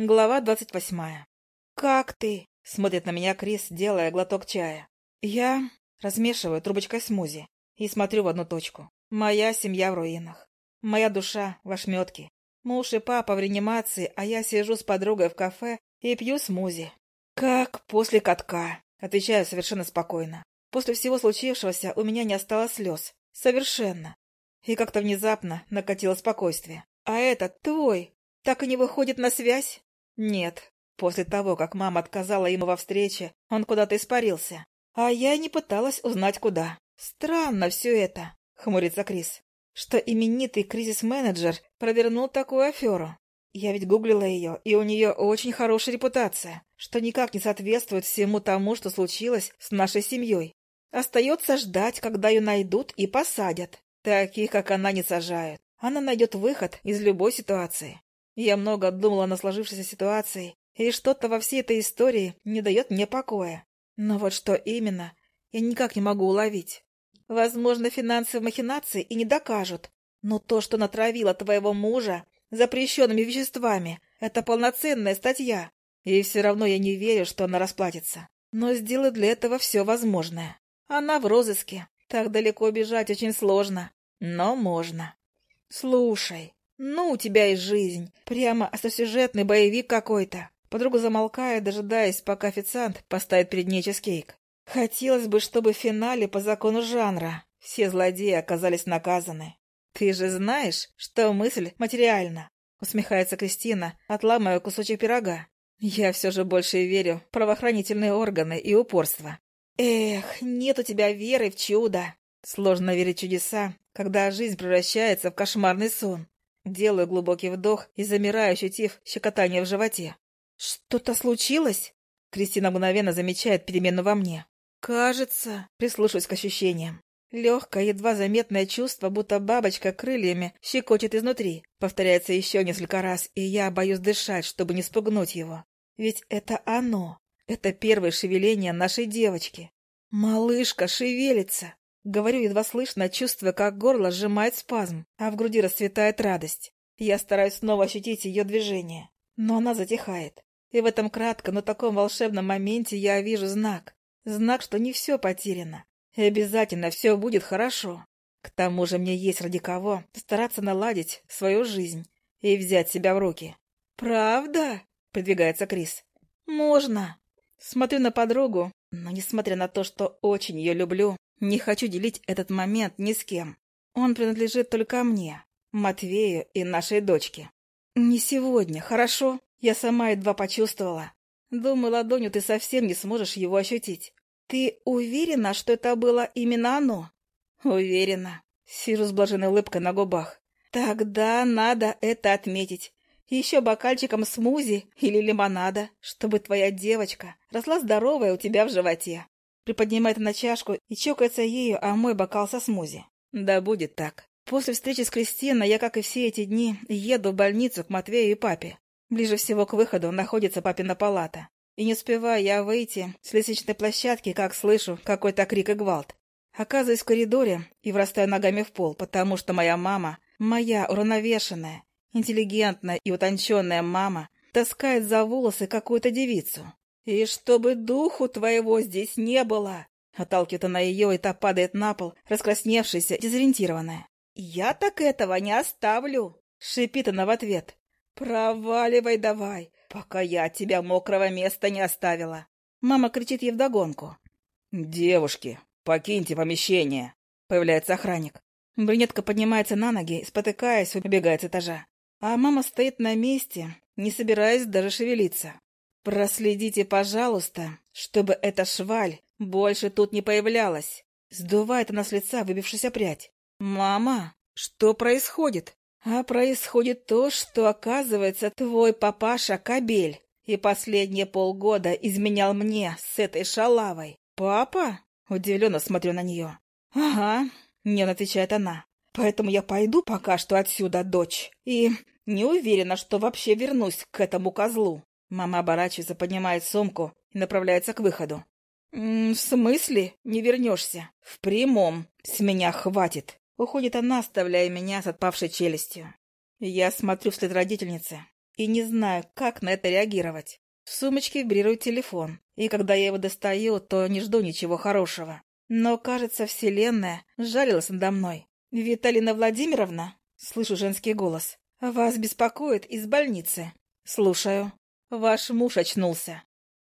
Глава двадцать восьмая. «Как ты?» — смотрит на меня Крис, делая глоток чая. Я размешиваю трубочкой смузи и смотрю в одну точку. Моя семья в руинах. Моя душа в ошметке. Муж и папа в реанимации, а я сижу с подругой в кафе и пью смузи. «Как после катка», — отвечаю совершенно спокойно. После всего случившегося у меня не осталось слез. Совершенно. И как-то внезапно накатило спокойствие. «А этот твой так и не выходит на связь?» Нет, после того, как мама отказала ему во встрече, он куда-то испарился. А я не пыталась узнать, куда. Странно все это, хмурится Крис, что именитый кризис-менеджер провернул такую аферу. Я ведь гуглила ее, и у нее очень хорошая репутация, что никак не соответствует всему тому, что случилось с нашей семьей. Остается ждать, когда ее найдут и посадят. Таких, как она, не сажают. Она найдет выход из любой ситуации. Я много думала на сложившейся ситуации, и что-то во всей этой истории не дает мне покоя. Но вот что именно, я никак не могу уловить. Возможно, финансовые махинации и не докажут, но то, что натравила твоего мужа запрещенными веществами, это полноценная статья. И все равно я не верю, что она расплатится. Но сделать для этого все возможное. Она в розыске. Так далеко бежать очень сложно. Но можно. Слушай, «Ну, у тебя и жизнь. Прямо остросюжетный боевик какой-то». Подруга замолкает, дожидаясь, пока официант поставит перед ней чизкейк. «Хотелось бы, чтобы в финале по закону жанра все злодеи оказались наказаны. Ты же знаешь, что мысль материальна?» Усмехается Кристина, отламывая кусочек пирога. «Я все же больше верю в правоохранительные органы и упорство». «Эх, нет у тебя веры в чудо!» Сложно верить чудеса, когда жизнь превращается в кошмарный сон. Делаю глубокий вдох и замираю, ощутив щекотание в животе. «Что-то случилось?» Кристина мгновенно замечает перемену во мне. «Кажется...» Прислушиваюсь к ощущениям. Легкое, едва заметное чувство, будто бабочка крыльями щекочет изнутри. Повторяется еще несколько раз, и я боюсь дышать, чтобы не спугнуть его. Ведь это оно. Это первое шевеление нашей девочки. Малышка шевелится. Говорю едва слышно, чувствуя, как горло сжимает спазм, а в груди расцветает радость. Я стараюсь снова ощутить ее движение, но она затихает. И в этом кратком, но таком волшебном моменте я вижу знак. Знак, что не все потеряно. И обязательно все будет хорошо. К тому же мне есть ради кого стараться наладить свою жизнь и взять себя в руки. «Правда?» — придвигается Крис. «Можно». Смотрю на подругу, но, несмотря на то, что очень ее люблю, не хочу делить этот момент ни с кем. Он принадлежит только мне, Матвею и нашей дочке. Не сегодня, хорошо? Я сама едва почувствовала. Думаю, ладонью ты совсем не сможешь его ощутить. Ты уверена, что это было именно оно? Уверена. Сижу с блаженной улыбкой на губах. Тогда надо это отметить. Еще бокальчиком смузи или лимонада, чтобы твоя девочка росла здоровая у тебя в животе приподнимает на чашку и чокается ею о мой бокал со смузи. Да будет так. После встречи с Кристиной я, как и все эти дни, еду в больницу к Матвею и папе. Ближе всего к выходу находится папина палата. И не успеваю я выйти с лестничной площадки, как слышу какой-то крик и гвалт. Оказываюсь в коридоре и врастаю ногами в пол, потому что моя мама, моя уравновешенная, интеллигентная и утонченная мама, таскает за волосы какую-то девицу. «И чтобы духу твоего здесь не было!» Отталкивает она ее, и та падает на пол, раскрасневшаяся, дезориентированная. «Я так этого не оставлю!» — шипит она в ответ. «Проваливай давай, пока я от тебя мокрого места не оставила!» Мама кричит ей вдогонку. «Девушки, покиньте помещение!» Появляется охранник. Брюнетка поднимается на ноги, спотыкаясь, убегает с этажа. А мама стоит на месте, не собираясь даже шевелиться. «Проследите, пожалуйста, чтобы эта шваль больше тут не появлялась!» Сдувает она с лица выбившаяся прядь. «Мама, что происходит?» «А происходит то, что, оказывается, твой папаша Кабель и последние полгода изменял мне с этой шалавой. Папа?» Удивленно смотрю на нее. «Ага», — нервно отвечает она. «Поэтому я пойду пока что отсюда, дочь, и не уверена, что вообще вернусь к этому козлу». Мама оборачивается, поднимает сумку и направляется к выходу. «В смысле не вернешься?» «В прямом. С меня хватит». Уходит она, оставляя меня с отпавшей челюстью. Я смотрю вслед родительнице и не знаю, как на это реагировать. В сумочке вибрирует телефон, и когда я его достаю, то не жду ничего хорошего. Но, кажется, Вселенная жалилась надо мной. «Виталина Владимировна?» — слышу женский голос. «Вас беспокоит из больницы». «Слушаю». «Ваш муж очнулся.